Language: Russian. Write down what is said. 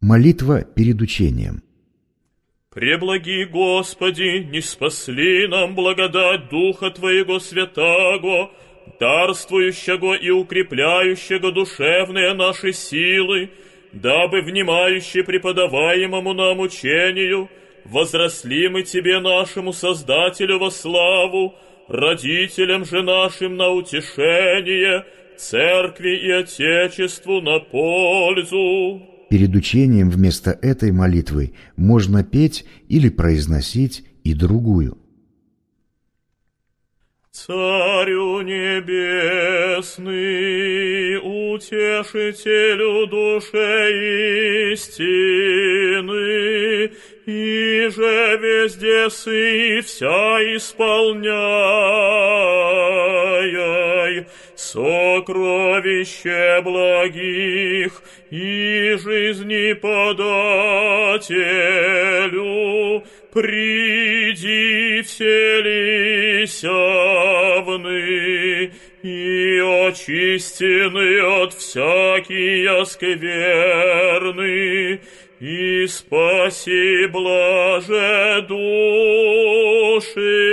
Молитва перед учением. Преблаги, Господи, не спасли нам благодать Духа Твоего Святаго, дарствующего и укрепляющего душевные наши силы, дабы, внимающие преподаваемому нам учению, возросли мы Тебе, нашему Создателю, во славу, родителям же нашим на утешение, церкви и Отечеству на пользу. Перед учением вместо этой молитвы можно петь или произносить и другую. Царю небесный, утешителю души истины, и же везде сы вся исполняй, сокровище благих и жизни подателю, приди вселися вны и очистены от всякие скверны, и спаси блаже души.